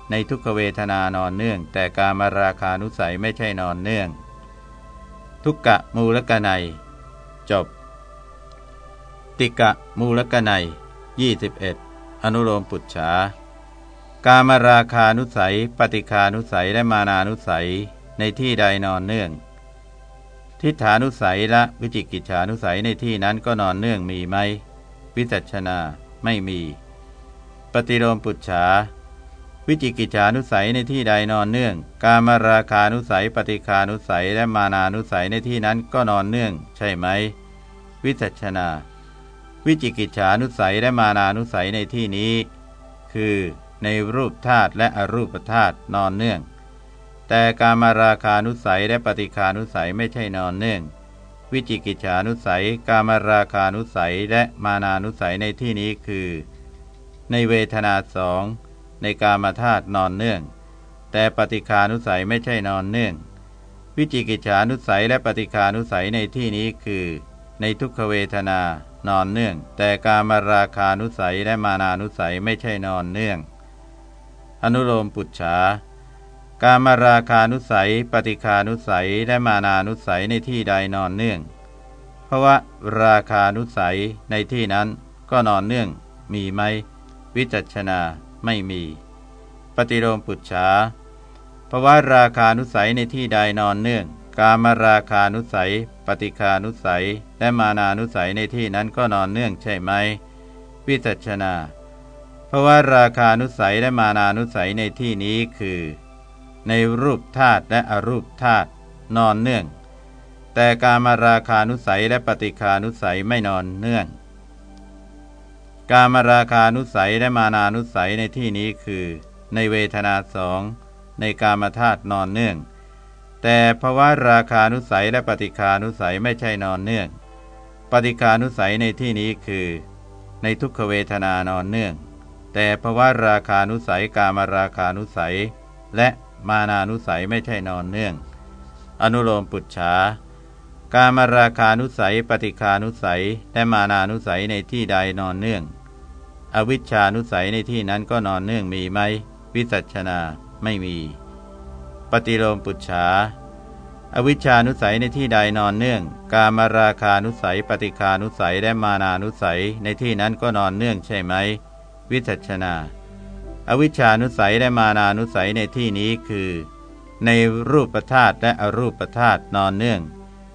ในทุกขเวทนานอนเนื่อง แต่การมาราคานุสัยไม่ใช่นอนเนื่อง ทุกกะมูลกนัย จบ ติกะมูลกนัย21 อนุโลมปุจฉากามราคานุสัย ปฏิคานุสัยและมานานุสัยในที่ใดนอนเนื่อง ทิฏฐานุสัยละวิจิกิจฉานุสัยในที่นั้นก็นอนเนื่องมีไหม วิจัชนาไม่มี ปฏิโลมปุจฉา วิจิกิจฉานุสัยในที่ใดนอนเนื่อง กามราคานุสัย ปฏิคานุสัยและมานานุสัยในที่นั้นก็นอนเนื่อง ใช่ไหม วิจัชนา วิจิกิจฉานุสัยและมานานุสัยในที่นี้ คือในรูปธาตุและอรูปธาตุนอนเนื่อง แต่การมาราคานุสัยและปฏิคานุสัยไม่ใช่นอนเนื่อง วิจิกิจฉานุสัย การมาราคานุสัยและมานานุสัยในที่นี้คือ ในเวทนาสองในกามาธาตุนอนเนื่อง แต่ปฏิคานุสัยไม่ใช่นอนเนื่อง วิจิกิจฉานุสัยและปฏิคานุสัยในที่นี้คือ ในทุกขเวทนานอนเนื่อง แต่การมาราคานุสัยและมานานุสัยไม่ใช่นอนเนื่อง อนุโลมปุจฉา การมาราคานุสัย ปฏิคานุสัย และมานานุสัยในที่ใดนอนเนื่อง เพราะว่าราคานุสัยในที่นั้นก็นอนเนื่อง มีไหม วิจัชนาไม่มี ปฏิโลมปุจฉาเพราะว่าราคานุสัยในที่ใดนอนเนื่อง กามราคานุสัย ปฏิคานุสัย และมานานุสัยในที่นั้นก็นอนเนื่องใช่ไหม วิจัชนา เพราะว่าราคานุสัยและมานานุสัยในที่นี้คือ ในรูปธาตุและอรูปธาตุนอนเนื่อง แต่การมาราคานุสัยและปฏิคานุสัยไม่นอนเนื่อง การมาราคานุสัยและมานานุสัยในที่นี้คือ ในเวทนาสองในกามธาตุนอนเนื่อง แต่ภาวะราคานุสัยและปฏิคานุสัยไม่ใช่นอนเนื่อง ปฏิคานุสัยในที่นี้คือ ในทุกขเวทนานอนเนื่อง แต่ภาวะราคานุสัยกามราคานุสัย และ มานานุสัยไม่ใช่นอนเนื่อง อนุโลมปุจฉาการมราคานุสัย ปฏิคานุสัย และมานานุสัยในที่ใดนอนเนื่อง อวิชชานุสัยในที่นั้นก็นอนเนื่องมีไหม วิสัชนาไม่มี ปฏิโลมปุจฉาอวิชชานุสัยในที่ใดนอนเนื่อง กามราคานุสัย ปฏิคานุสัย และมานานุสัยในที่นั้นก็นอนเนื่องใช่ไหม วิสัชนา อวิชานุสัยและมานานุสัยในที่นี้คือ ในรูปธาตุและอรูปธาตุนอนเนื่อง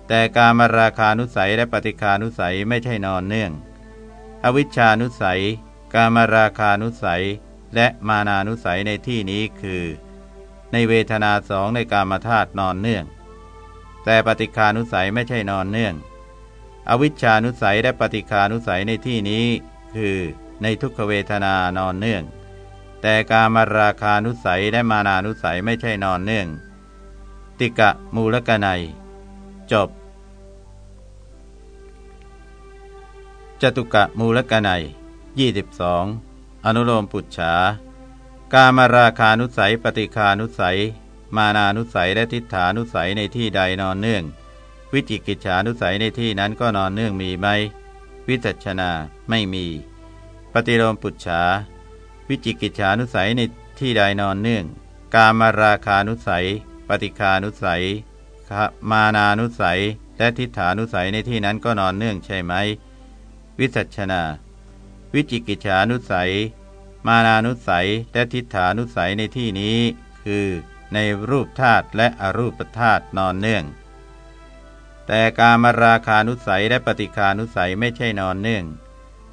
แต่การมราคานุสัยและปฏิคานุสัยไม่ใช่นอนเนื่อง อวิชานุสัย การมราคานุสัย และมานานุสัยในที่นี้คือ ในเวทนาสองในกามธาตุนอนเนื่อง แต่ปฏิคานุสัยไม่ใช่นอนเนื่อง อวิชานุสัยและปฏิคานุสัยในที่นี้ คือ ในทุกขเวทนานอนเนื่อง แต่การมราคานุสัยและมานานุสัยไม่ใช่นอนเนื่อง ติกะมูลกนัย จบ จตุกะมูลกนัย22 อนุโลมปุจฉากามาราคานุสัย ปฏิคานุสัย มานานุสัยและทิฏฐานุสัยในที่ใดนอนเนื่อง วิจิกิจฉานุสัยในที่นั้นก็นอนเนื่องมีไหม วิจัชนาไม่มี ปฏิโลมปุจฉา วิจิกิจฉานุสัยในที่ใดนอนเนื่อง กามาราคานุสัย ปฏิคานุสัย มานานุสัย และทิฏฐานุสัยในที่นั้นก็นอนเนื่องใช่ไหม วิสัชนา วิจิกิจฉานุสัย มานานุสัย และทิฏฐานุสัยในที่นี้ คือ ในรูปธาตุและอรูปธาตุนอนเนื่อง แต่การมราคานุสัยและปฏิคานุสัยไม่ใช่นอนเนื่อง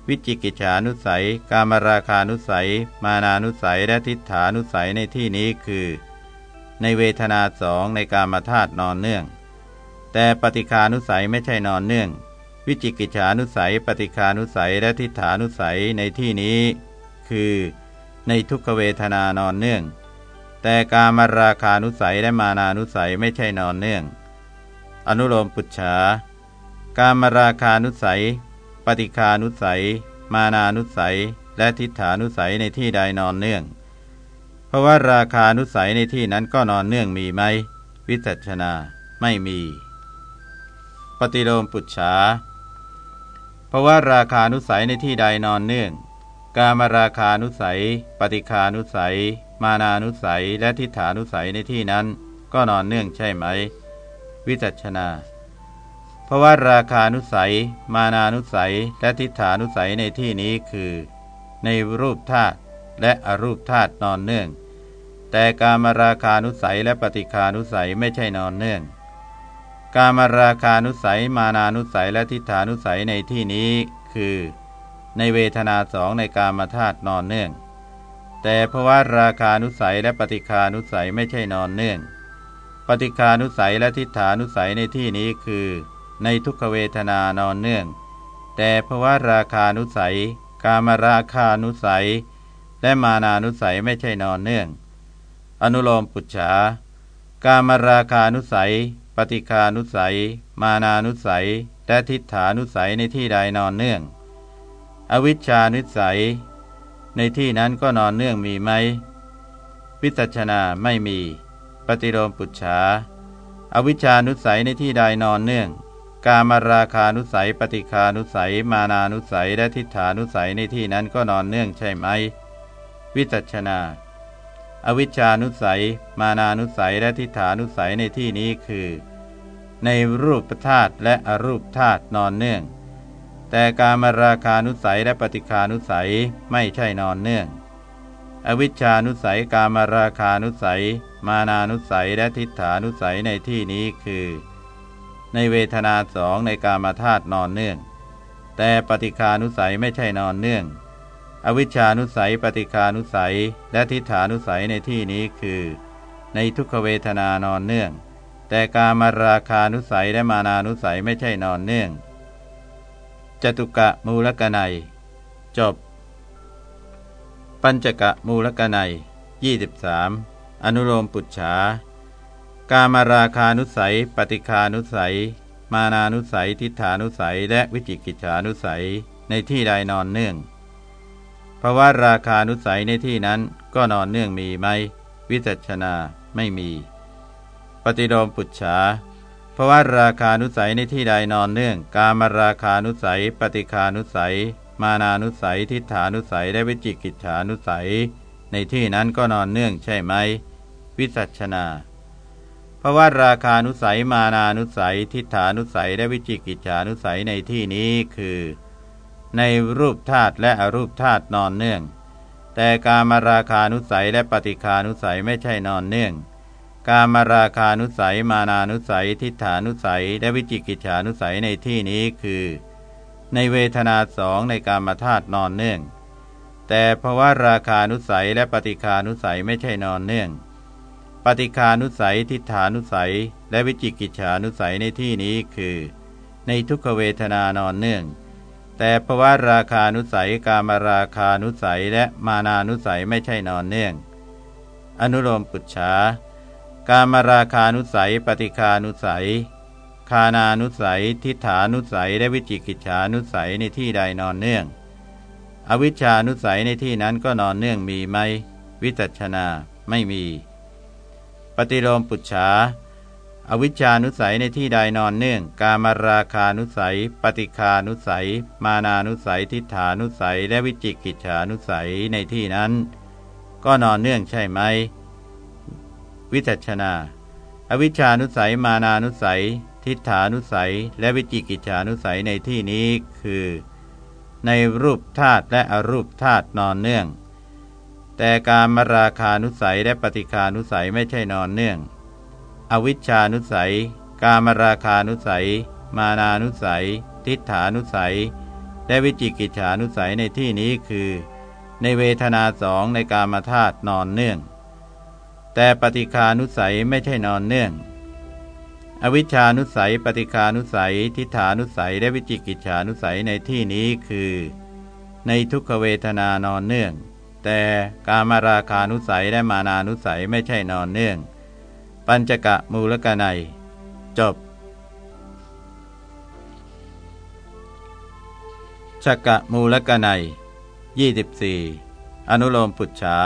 วิจิกิจฉานุสัย การมราคานุสัย มานานุสัยและทิฏฐานุสัยในที่นี้คือ ในเวทนาสองในการมาธาตุนอนเนื่อง แต่ปฏิคานุสัยไม่ใช่นอนเนื่อง วิจิกิจฉานุสัย ปฏิคานุสัยและทิฏฐานุสัยในที่นี้ คือ ในทุกขเวทนานอนเนื่อง แต่การมาราคานุสัยและมานานุสัยไม่ใช่นอนเนื่อง อนุโลมปุจฉาการมาราคานุสัย ปฏิคานุสัย มานานุสัย และทิฏฐานุสัยในที่ใดนอนเนื่อง เพราะว่าราคานุสัยในที่นั้นก็นอนเนื่องมีไหม วิจัชนาไม่มี ปฏิโลมปุจฉาเพราะว่าราคานุสัยในที่ใดนอนเนื่อง กามราคานุสัย ปฏิคานุสัย มานานุสัย และทิฏฐานุสัยในที่นั้น ก็นอนเนื่องใช่ไหม วิจัชนา เพราะว่าราคานุสัย มานานุสัย และทิฏฐานุสัยในที่นี้คือ ในรูปธาตุและอรูปธาตุนอนเนื่อง แต่การมาราคานุสัยและปฏิคานุสัยไม่ใช่นอนเนื่องการมาราคานุสัย มานานุสัยและทิฏฐานุสัยในที่นี้คือ ในเวทนาสองในการมาธาตุนอนเนื่อง แต่ภาวะราคานุสัยและปฏิคานุสัยไม่ใช่นอนเนื่อง ปฏิคานุสัยและทิฏฐานุสัยในที่นี้คือ ในทุกขเวทนานอนเนื่อง แต่ภาวะราคานุสัย กามราคานุสัย และมานานุสัยไม่ใช่นอนเนื่อง อนุโลมปุจฉากามราคานุสัย ปฏิคานุสัย มานานุสัย และทิฏฐานุสัยในที่ใดนอนเนื่อง อวิชชานุสัย ในที่นั้นก็นอนเนื่องมีไหม วิจัชนาไม่มี ปฏิโลมปุจฉาอวิชชานุสัยในที่ใดนอนเนื่อง กามราคานุสัย ปฏิคานุสัย มานานุสัย และทิฏฐานุสัยในที่นั้นก็นอนเนื่องใช่ไหม วิจัชนา อวิชานุสัย มานานุสัย และทิฏฐานุสัยในที่นี้คือ ในรูปธาตุและอรูปธาตุนอนเนื่อง แต่การมราคานุสัยและปฏิคานุสัยไม่ใช่นอนเนื่อง อวิชานุสัย การมราคานุสัย มานานุสัย และทิฏฐานุสัยในที่นี้คือ ในเวทนาสองในการมาธาตุนอนเนื่อง แต่ปฏิคานุสัยไม่ใช่นอนเนื่อง อวิชานุสัย ปฏิคานุสัย และทิฏฐานุสัยในที่นี้คือ ในทุกขเวทนานอนเนื่อง แต่การมาราคานุสัยและมานานุสัยไม่ใช่นอนเนื่องจตุกะมูลกนัย จบ ปัญจกะมูลกนัย23 อนุโลมปุจฉา กามราคานุสัย ปฏิคานุสัย มานานุสัย ทิฏฐานุสัย และวิจิกิจฉานุสัยในที่ใดนอนเนื่องภาวะราคานุสัยในที่นั้นก็นอนเนื่องมีไหม วิจัชนาไม่มี ปฏิโลมปุจฉาภาวะราคานุสัยในที่ใดนอนเนื่อง กามราคานุสัย ปฏิคานุสัย มานานุสัย ทิฏฐานุสัย และวิจิกิจฉานุสัย ในที่นั้นก็นอนเนื่องใช่ไหม วิจัชนา เพราะว่าราคานุสัยมานานุสัย ทิฏฐานุสัยและวิจิกิจฉานุสัยในที่นี้คือ ในรูปธาตุและอรูปธาตุนอนเนื่อง แต่การมาราคานุสัยและปฏิคานุสัยไม่ใช่นอนเนื่อง การมาราคานุสัยมานานุสัย ทิฏฐานุสัย และวิจิกิจฉานุสัยในที่นี้คือ ในเวทนาสองในการมาธาตุนอนเนื่อง แต่ภาวะราคานุสัยและปฏิคานุสัยไม่ใช่นอนเนื่อง ปฏิคานุสัยทิฏฐานุสัย และวิจิกิจฉานุสัยในที่นี้คือ ในทุกขเวทนานอนเนื่อง แต่ภวะราคานุสัย กามราคานุสัยและมานานุสัยไม่ใช่นอนเนื่อง อนุโลมปุจฉากามราคานุสัย ปฏิคานุสัย คานานุสัย ทิฏฐานุสัย และวิจิกิจฉานุสัยในที่ใดนอนเนื่อง อวิชานุสัยในที่นั้นก็นอนเนื่องมีไหม วิจัชนาไม่มี ฏิโลมปุจฉาอวิชานุสัยในที่ใดนอนเนื่อง กามราคานุสัย ปฏิคานุสัย มานานุสัย ทิฏฐานุสัย และวิจิกิจฉานุสัยในที่นั้น ก็นอนเนื่องใช่ไหม วิจัชนา อวิชานุสัย มานานุสัย ทิฏฐานุสัย และวิจิกิจฉานุสัยในที่นี้คือ ในรูปธาตุและอรูปธาตุนอนเนื่อง แต่การมราคานุสัยและปฏิคานุสัยไม่ใช่นอนเนื่อง อวิชชานุสัย การมราคานุสัย มานานุสัย ทิฏฐานุสัย และวิจิกิจฉานุสัยในที่นี้คือ ในเวทนาสองในกามธาตุนอนเนื่อง แต่ปฏิคานุสัยไม่ใช่นอนเนื่อง อวิชชานุสัย ปฏิคานุสัย ทิฏฐานุสัย และวิจิกิจฉานุสัยในที่นี้คือ ในทุกขเวทนานอนเนื่อง แต่กามาราคานุสัยและมานานุสัยไม่ใช่นอนเนื่อง ปัญจกะมูลกนัย จบชกะมูลกนัย24 อนุโลมปุจฉา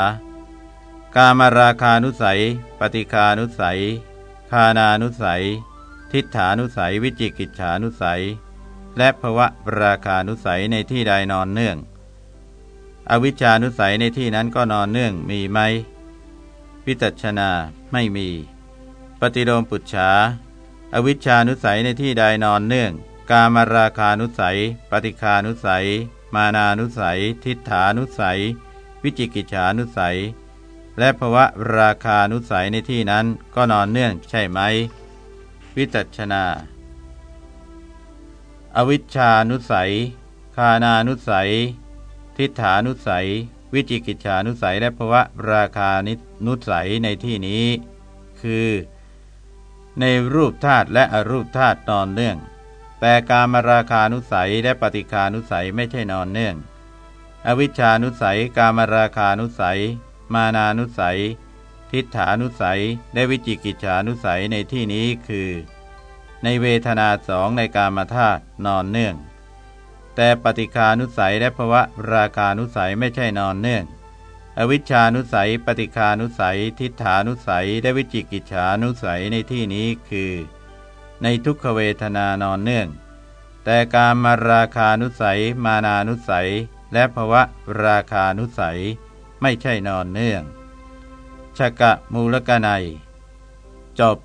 กามาราคานุสัย ปฏิคานุสัย คานานุสัย ทิฏฐานุสัย วิจิกิจฉานุสัย และภวะราคานุสัยในที่ใดนอนเนื่อง อวิชานุสัยในที่นั้นก็นอนเนื่องมีไหม วิตัชนาไม่มี ปฏิโลมปุจฉาอวิชานุสัยในที่ใดนอนเนื่อง กามราคานุสัย ปฏิคานุสัย มานานุสัย ทิฏฐานุสัย วิจิกิจฉานุสัย และภวะราคานุสัยในที่นั้นก็นอนเนื่องใช่ไหม วิตัชนา อวิชานุสัย คานานุสัย ทิฏฐานุสัย วิจิกิจฉานุสัย และภวะราคานินุสัยในที่นี้ คือ ในรูปธาตุและอรูปธาตุนอนเนื่อง แต่การมาราคานุสัยและปฏิคานุสัยไม่ใช่นอนเนื่อง อวิชานุสัย การมาราคานุสัย มานานุสัย ทิฏฐานุสัย และวิจิกิจฉานุสัยในที่นี้คือ ในเวทนาสองในการมาธาตุนอนเนื่อง แต่ปฏิคานุสัยและภวะราคานุสัยไม่ใช่นอนเนื่อง อวิชานุสัย ปฏิคานุสัย ทิฏฐานุสัย และวิจิกิจฉานุสัยในที่นี้คือ ในทุกขเวทนานอนเนื่อง แต่การมาราคานุสัย มานานุสัย และภวะราคานุสัย ไม่ใช่นอนเนื่องชกะมูลกนัย จบ